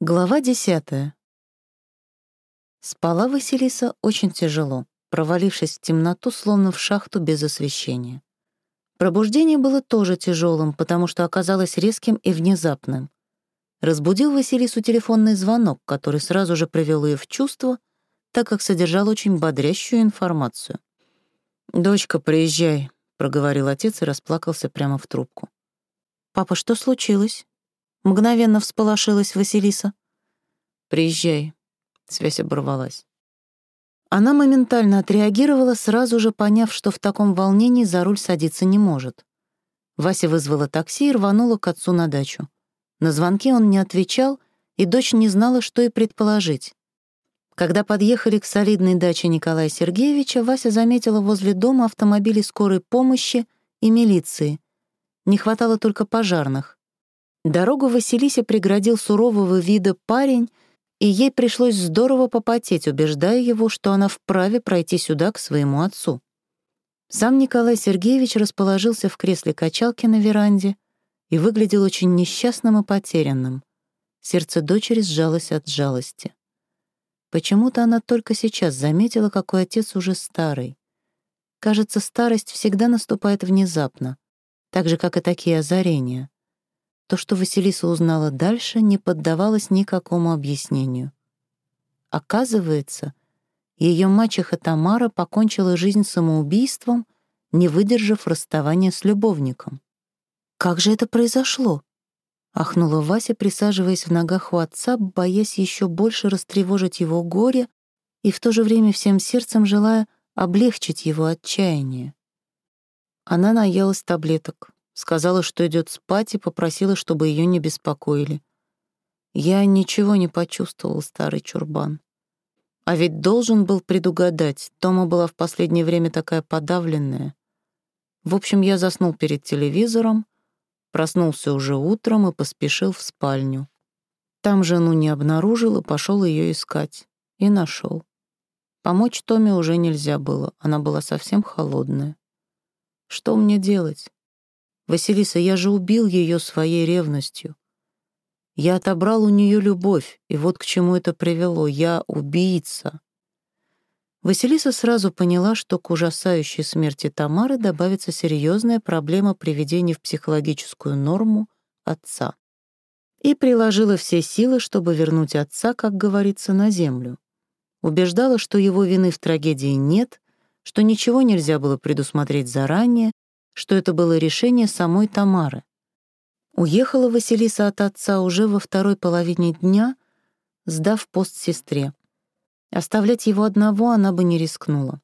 Глава десятая. Спала Василиса очень тяжело, провалившись в темноту, словно в шахту без освещения. Пробуждение было тоже тяжелым, потому что оказалось резким и внезапным. Разбудил Василису телефонный звонок, который сразу же привел ее в чувство, так как содержал очень бодрящую информацию. «Дочка, приезжай», — проговорил отец и расплакался прямо в трубку. «Папа, что случилось?» Мгновенно всполошилась Василиса. «Приезжай». Связь оборвалась. Она моментально отреагировала, сразу же поняв, что в таком волнении за руль садиться не может. Вася вызвала такси и рванула к отцу на дачу. На звонки он не отвечал, и дочь не знала, что и предположить. Когда подъехали к солидной даче Николая Сергеевича, Вася заметила возле дома автомобили скорой помощи и милиции. Не хватало только пожарных. Дорогу Василисе преградил сурового вида парень, и ей пришлось здорово попотеть, убеждая его, что она вправе пройти сюда к своему отцу. Сам Николай Сергеевич расположился в кресле качалки на веранде и выглядел очень несчастным и потерянным. Сердце дочери сжалось от жалости. Почему-то она только сейчас заметила, какой отец уже старый. Кажется, старость всегда наступает внезапно, так же, как и такие озарения. То, что Василиса узнала дальше, не поддавалось никакому объяснению. Оказывается, ее мачеха Тамара покончила жизнь самоубийством, не выдержав расставания с любовником. «Как же это произошло?» — ахнула Вася, присаживаясь в ногах у отца, боясь еще больше растревожить его горе и в то же время всем сердцем желая облегчить его отчаяние. Она наелась таблеток, Сказала, что идет спать, и попросила, чтобы ее не беспокоили. Я ничего не почувствовал, старый чурбан. А ведь должен был предугадать. Тома была в последнее время такая подавленная. В общем, я заснул перед телевизором, проснулся уже утром и поспешил в спальню. Там жену не обнаружил и пошел ее искать. И нашел. Помочь Томе уже нельзя было, она была совсем холодная. Что мне делать? Василиса, я же убил ее своей ревностью. Я отобрал у нее любовь, и вот к чему это привело. Я убийца. Василиса сразу поняла, что к ужасающей смерти Тамары добавится серьезная проблема приведения в психологическую норму отца. И приложила все силы, чтобы вернуть отца, как говорится, на землю. Убеждала, что его вины в трагедии нет, что ничего нельзя было предусмотреть заранее, что это было решение самой Тамары. Уехала Василиса от отца уже во второй половине дня, сдав пост сестре. Оставлять его одного она бы не рискнула.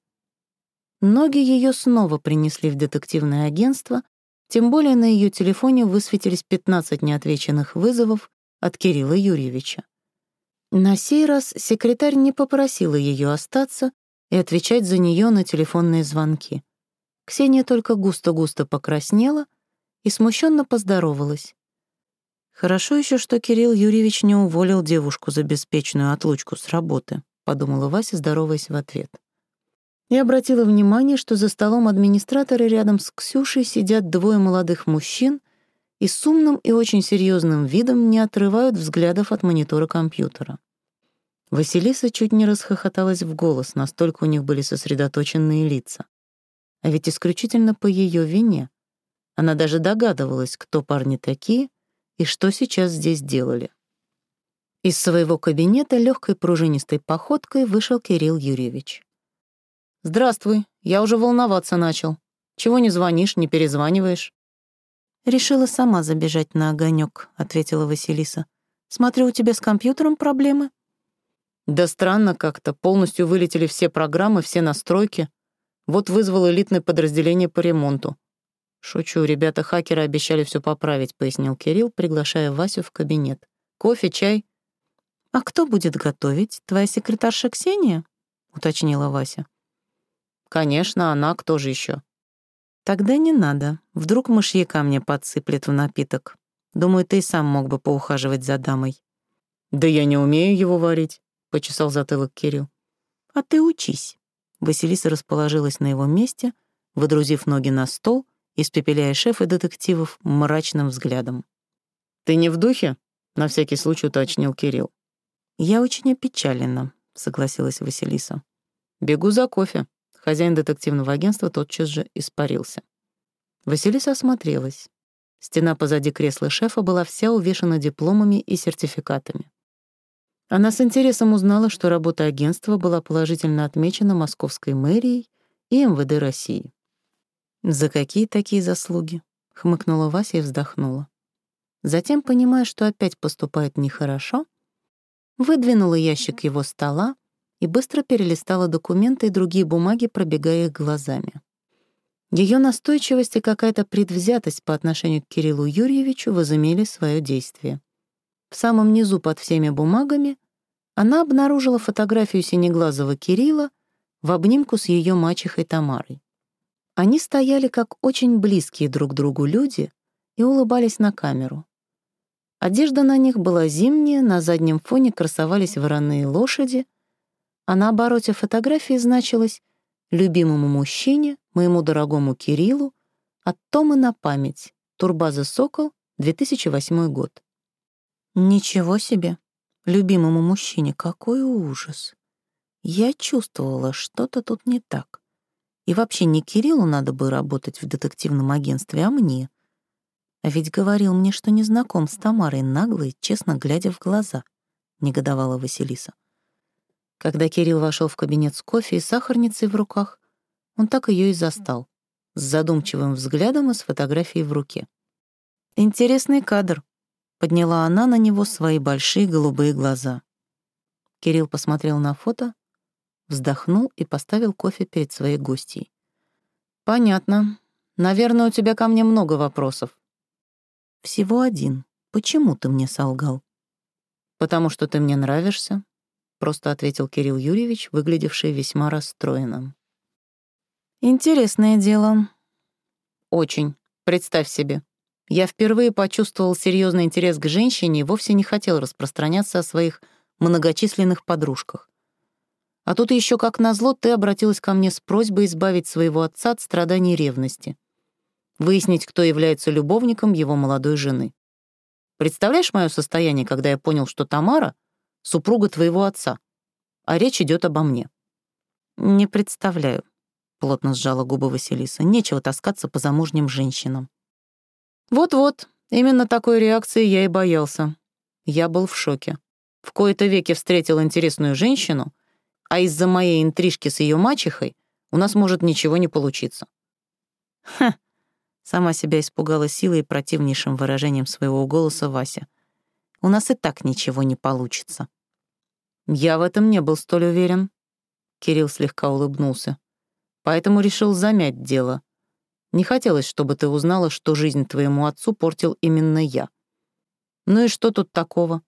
Ноги ее снова принесли в детективное агентство, тем более на ее телефоне высветились 15 неотвеченных вызовов от Кирилла Юрьевича. На сей раз секретарь не попросила ее остаться и отвечать за нее на телефонные звонки. Ксения только густо-густо покраснела и смущенно поздоровалась. «Хорошо еще, что Кирилл Юрьевич не уволил девушку за беспечную отлучку с работы», — подумала Вася, здороваясь в ответ. И обратила внимание, что за столом администратора рядом с Ксюшей сидят двое молодых мужчин и с умным и очень серьезным видом не отрывают взглядов от монитора компьютера. Василиса чуть не расхохоталась в голос, настолько у них были сосредоточенные лица. А ведь исключительно по ее вине. Она даже догадывалась, кто парни такие и что сейчас здесь делали. Из своего кабинета легкой пружинистой походкой вышел Кирилл Юрьевич. «Здравствуй, я уже волноваться начал. Чего не звонишь, не перезваниваешь?» «Решила сама забежать на огонек, ответила Василиса. «Смотрю, у тебя с компьютером проблемы?» «Да странно как-то. Полностью вылетели все программы, все настройки. Вот вызвал элитное подразделение по ремонту. Шучу, ребята-хакеры обещали все поправить, пояснил Кирилл, приглашая Васю в кабинет. Кофе, чай? А кто будет готовить? Твоя секретарша Ксения? уточнила Вася. Конечно, она, кто же еще? Тогда не надо. Вдруг мышьяка мне подсыплет в напиток. Думаю, ты сам мог бы поухаживать за дамой. Да я не умею его варить, почесал затылок Кирилл. А ты учись. Василиса расположилась на его месте, выдрузив ноги на стол, испепеляя шефа детективов мрачным взглядом. «Ты не в духе?» На всякий случай уточнил Кирилл. Я очень опечалена, согласилась Василиса. Бегу за кофе. Хозяин детективного агентства тотчас же испарился. Василиса осмотрелась. Стена позади кресла шефа была вся увешана дипломами и сертификатами. Она с интересом узнала, что работа агентства была положительно отмечена Московской мэрией и МВД России. «За какие такие заслуги?» — хмыкнула Вася и вздохнула. Затем, понимая, что опять поступает нехорошо, выдвинула ящик его стола и быстро перелистала документы и другие бумаги, пробегая их глазами. Ее настойчивость и какая-то предвзятость по отношению к Кириллу Юрьевичу возымели свое действие. В самом низу под всеми бумагами она обнаружила фотографию синеглазого Кирилла в обнимку с ее мачехой Тамарой. Они стояли как очень близкие друг другу люди и улыбались на камеру. Одежда на них была зимняя, на заднем фоне красовались вороные лошади, а на обороте фотографии значилось «Любимому мужчине, моему дорогому Кириллу, от Тома на память, Турбаза Сокол, 2008 год». Ничего себе! Любимому мужчине какой ужас! Я чувствовала, что-то тут не так. И вообще не Кириллу надо бы работать в детективном агентстве, а мне. А ведь говорил мне, что не знаком с Тамарой, нагло честно глядя в глаза, — негодовала Василиса. Когда Кирилл вошел в кабинет с кофе и сахарницей в руках, он так ее и застал, с задумчивым взглядом и с фотографией в руке. «Интересный кадр», Подняла она на него свои большие голубые глаза. Кирилл посмотрел на фото, вздохнул и поставил кофе перед своей гостьей. «Понятно. Наверное, у тебя ко мне много вопросов». «Всего один. Почему ты мне солгал?» «Потому что ты мне нравишься», — просто ответил Кирилл Юрьевич, выглядевший весьма расстроенным. «Интересное дело. Очень. Представь себе. Я впервые почувствовал серьезный интерес к женщине и вовсе не хотел распространяться о своих многочисленных подружках. А тут еще как назло ты обратилась ко мне с просьбой избавить своего отца от страданий ревности, выяснить, кто является любовником его молодой жены. Представляешь мое состояние, когда я понял, что Тамара — супруга твоего отца, а речь идет обо мне? Не представляю, — плотно сжала губы Василиса. Нечего таскаться по замужним женщинам. Вот-вот, именно такой реакции я и боялся. Я был в шоке. В кои-то веки встретил интересную женщину, а из-за моей интрижки с ее мачехой у нас может ничего не получиться. Ха! Сама себя испугала силой и противнейшим выражением своего голоса Вася. У нас и так ничего не получится. Я в этом не был столь уверен. Кирилл слегка улыбнулся. Поэтому решил замять дело — не хотелось, чтобы ты узнала, что жизнь твоему отцу портил именно я. Ну и что тут такого?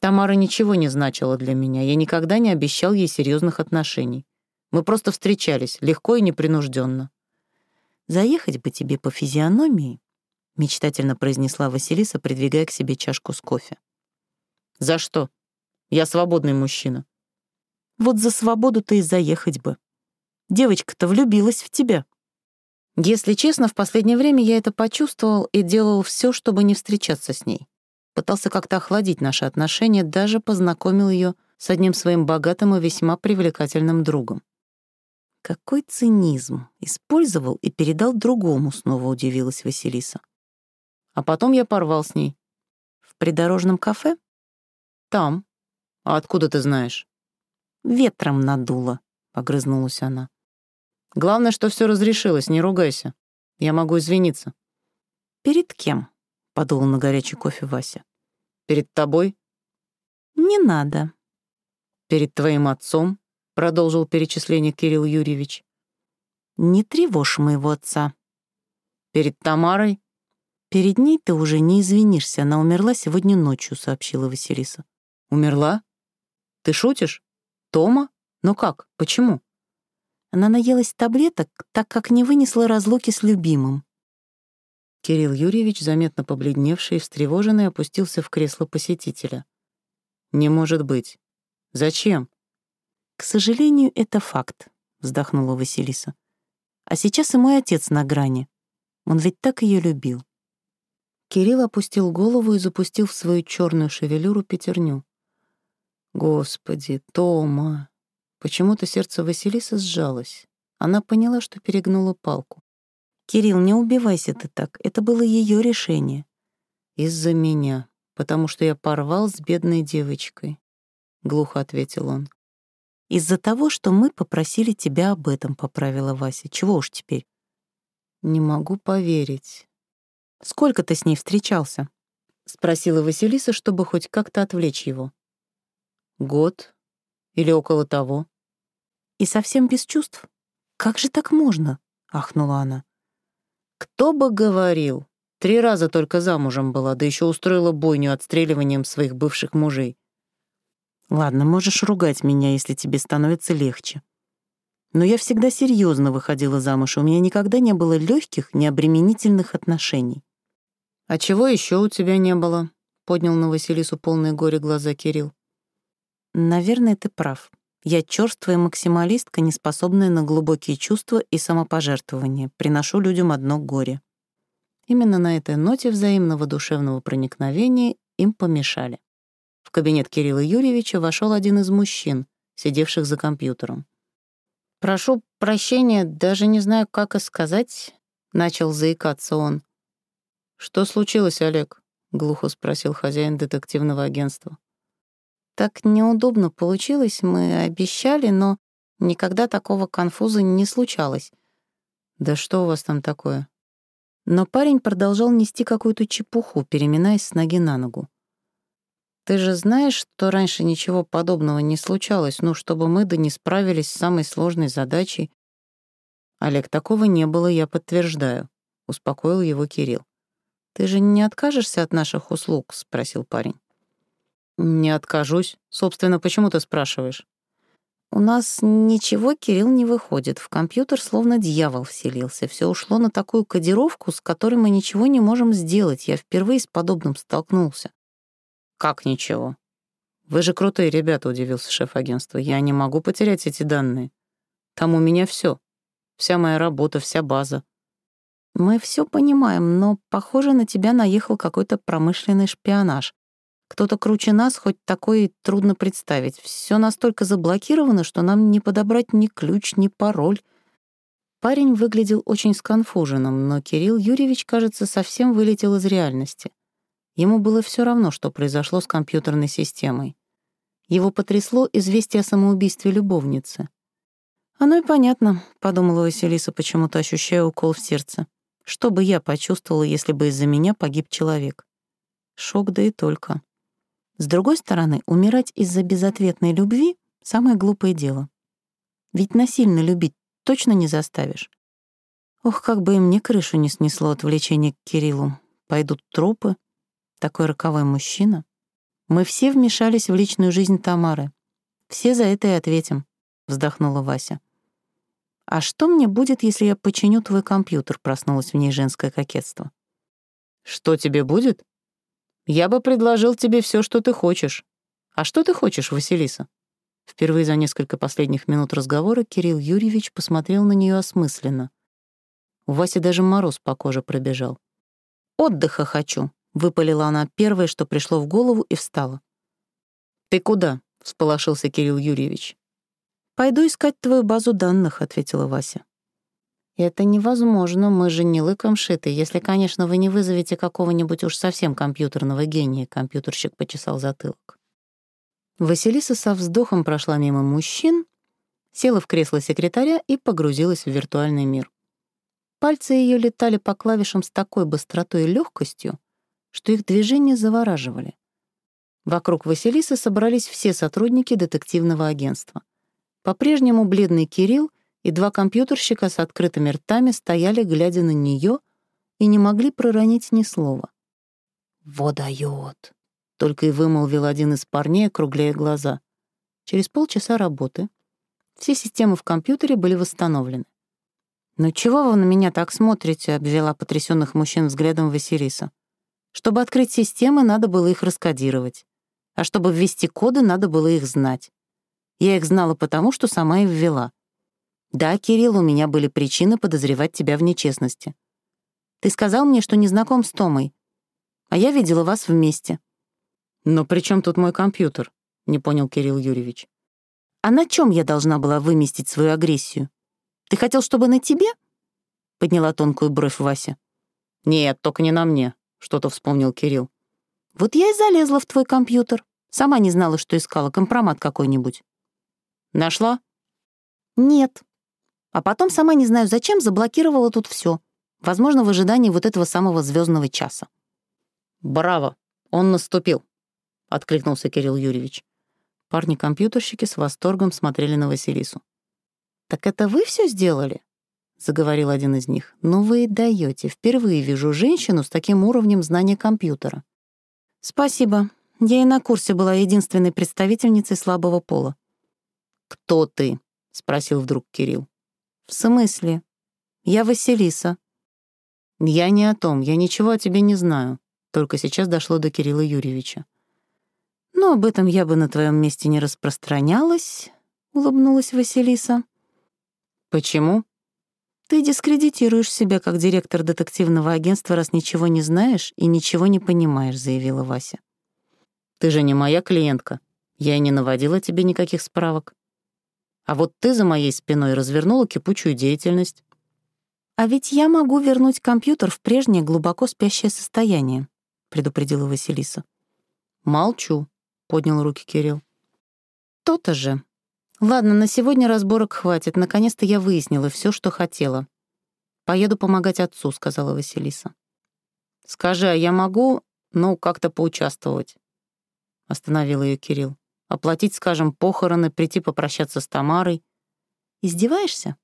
Тамара ничего не значила для меня. Я никогда не обещал ей серьезных отношений. Мы просто встречались, легко и непринужденно. «Заехать бы тебе по физиономии», — мечтательно произнесла Василиса, придвигая к себе чашку с кофе. «За что? Я свободный мужчина». «Вот за свободу ты и заехать бы. Девочка-то влюбилась в тебя». Если честно, в последнее время я это почувствовал и делал все, чтобы не встречаться с ней. Пытался как-то охладить наши отношения, даже познакомил ее с одним своим богатым и весьма привлекательным другом. Какой цинизм! Использовал и передал другому, снова удивилась Василиса. А потом я порвал с ней. В придорожном кафе? Там. А откуда ты знаешь? Ветром надуло, огрызнулась она. Главное, что все разрешилось, не ругайся. Я могу извиниться». «Перед кем?» — подул на горячий кофе Вася. «Перед тобой?» «Не надо». «Перед твоим отцом?» — продолжил перечисление Кирилл Юрьевич. «Не тревожь моего отца». «Перед Тамарой?» «Перед ней ты уже не извинишься, она умерла сегодня ночью», — сообщила Василиса. «Умерла? Ты шутишь? Тома? Но как? Почему?» Она наелась таблеток, так как не вынесла разлуки с любимым. Кирилл Юрьевич, заметно побледневший и встревоженный, опустился в кресло посетителя. «Не может быть. Зачем?» «К сожалению, это факт», — вздохнула Василиса. «А сейчас и мой отец на грани. Он ведь так ее любил». Кирилл опустил голову и запустил в свою черную шевелюру пятерню. Господи, Тома! Почему-то сердце Василисы сжалось. Она поняла, что перегнула палку. «Кирилл, не убивайся ты так. Это было ее решение». «Из-за меня, потому что я порвал с бедной девочкой», — глухо ответил он. «Из-за того, что мы попросили тебя об этом», — поправила Вася. «Чего уж теперь?» «Не могу поверить». «Сколько ты с ней встречался?» — спросила Василиса, чтобы хоть как-то отвлечь его. «Год или около того». «И совсем без чувств? Как же так можно?» — ахнула она. «Кто бы говорил? Три раза только замужем была, да еще устроила бойню отстреливанием своих бывших мужей. Ладно, можешь ругать меня, если тебе становится легче. Но я всегда серьезно выходила замуж, у меня никогда не было легких, необременительных отношений. «А чего еще у тебя не было?» — поднял на Василису полные горе глаза Кирилл. «Наверное, ты прав. Я черствая максималистка, не способная на глубокие чувства и самопожертвование. Приношу людям одно горе». Именно на этой ноте взаимного душевного проникновения им помешали. В кабинет Кирилла Юрьевича вошел один из мужчин, сидевших за компьютером. «Прошу прощения, даже не знаю, как и сказать», — начал заикаться он. «Что случилось, Олег?» — глухо спросил хозяин детективного агентства. «Так неудобно получилось, мы обещали, но никогда такого конфуза не случалось». «Да что у вас там такое?» Но парень продолжал нести какую-то чепуху, переминаясь с ноги на ногу. Ты же знаешь, что раньше ничего подобного не случалось, ну, чтобы мы да не справились с самой сложной задачей. Олег, такого не было, я подтверждаю, — успокоил его Кирилл. Ты же не откажешься от наших услуг? — спросил парень. Не откажусь. Собственно, почему ты спрашиваешь? У нас ничего, Кирилл, не выходит. В компьютер словно дьявол вселился. Все ушло на такую кодировку, с которой мы ничего не можем сделать. Я впервые с подобным столкнулся. «Как ничего?» «Вы же крутые ребята», — удивился шеф агентства. «Я не могу потерять эти данные. Там у меня все, Вся моя работа, вся база». «Мы все понимаем, но, похоже, на тебя наехал какой-то промышленный шпионаж. Кто-то круче нас, хоть такой трудно представить. Все настолько заблокировано, что нам не подобрать ни ключ, ни пароль». Парень выглядел очень сконфуженным, но Кирилл Юрьевич, кажется, совсем вылетел из реальности — Ему было все равно, что произошло с компьютерной системой. Его потрясло известие о самоубийстве любовницы. «Оно и понятно», — подумала Василиса, почему-то ощущая укол в сердце. «Что бы я почувствовала, если бы из-за меня погиб человек?» Шок, да и только. С другой стороны, умирать из-за безответной любви — самое глупое дело. Ведь насильно любить точно не заставишь. Ох, как бы и мне крышу не снесло от влечения к Кириллу. Пойдут трупы, такой роковой мужчина. Мы все вмешались в личную жизнь Тамары. Все за это и ответим, вздохнула Вася. А что мне будет, если я починю твой компьютер? Проснулось в ней женское кокетство. Что тебе будет? Я бы предложил тебе все, что ты хочешь. А что ты хочешь, Василиса? Впервые за несколько последних минут разговора Кирилл Юрьевич посмотрел на нее осмысленно. У Васи даже мороз по коже пробежал. «Отдыха хочу», Выпалила она первое, что пришло в голову, и встала. «Ты куда?» — всполошился Кирилл Юрьевич. «Пойду искать твою базу данных», — ответила Вася. «Это невозможно, мы же не лыком шиты, если, конечно, вы не вызовете какого-нибудь уж совсем компьютерного гения», — компьютерщик почесал затылок. Василиса со вздохом прошла мимо мужчин, села в кресло секретаря и погрузилась в виртуальный мир. Пальцы ее летали по клавишам с такой быстротой и легкостью, что их движения завораживали. Вокруг Василисы собрались все сотрудники детективного агентства. По-прежнему бледный Кирилл и два компьютерщика с открытыми ртами стояли, глядя на нее, и не могли проронить ни слова. «Во дает!» — только и вымолвил один из парней, округляя глаза. Через полчаса работы все системы в компьютере были восстановлены. «Ну чего вы на меня так смотрите?» — обвела потрясенных мужчин взглядом Василиса. Чтобы открыть системы, надо было их раскодировать. А чтобы ввести коды, надо было их знать. Я их знала потому, что сама их ввела. Да, Кирилл, у меня были причины подозревать тебя в нечестности. Ты сказал мне, что не знаком с Томой. А я видела вас вместе. «Но при чем тут мой компьютер?» — не понял Кирилл Юрьевич. «А на чем я должна была выместить свою агрессию? Ты хотел, чтобы на тебе?» — подняла тонкую бровь Вася. «Нет, только не на мне», — что-то вспомнил Кирилл. «Вот я и залезла в твой компьютер. Сама не знала, что искала, компромат какой-нибудь». «Нашла?» «Нет. А потом, сама не знаю зачем, заблокировала тут все. Возможно, в ожидании вот этого самого звездного часа». «Браво! Он наступил!» — откликнулся Кирилл Юрьевич. Парни-компьютерщики с восторгом смотрели на Василису. «Так это вы все сделали?» — заговорил один из них. «Ну вы и даете. Впервые вижу женщину с таким уровнем знания компьютера». «Спасибо. Я и на курсе была единственной представительницей слабого пола». «Кто ты?» — спросил вдруг Кирилл. «В смысле? Я Василиса». «Я не о том. Я ничего о тебе не знаю». Только сейчас дошло до Кирилла Юрьевича. «Но об этом я бы на твоем месте не распространялась», — улыбнулась Василиса. «Почему?» «Ты дискредитируешь себя как директор детективного агентства, раз ничего не знаешь и ничего не понимаешь», — заявила Вася. «Ты же не моя клиентка. Я и не наводила тебе никаких справок. А вот ты за моей спиной развернула кипучую деятельность». «А ведь я могу вернуть компьютер в прежнее глубоко спящее состояние», — предупредила Василиса. «Молчу», — поднял руки Кирилл. «То-то же. Ладно, на сегодня разборок хватит. Наконец-то я выяснила все, что хотела. Поеду помогать отцу», — сказала Василиса. «Скажи, а я могу, ну, как-то поучаствовать?» — остановил ее Кирилл. «Оплатить, скажем, похороны, прийти попрощаться с Тамарой». «Издеваешься?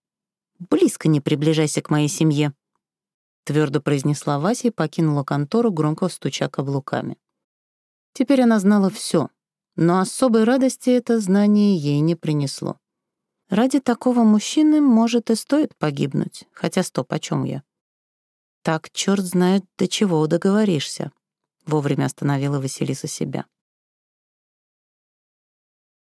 Близко не приближайся к моей семье», — твердо произнесла Вася и покинула контору, громко стуча каблуками. Теперь она знала все, но особой радости это знание ей не принесло. Ради такого мужчины, может, и стоит погибнуть, хотя стоп, о чем я? Так черт знает, до чего договоришься. Вовремя остановила Василиса себя.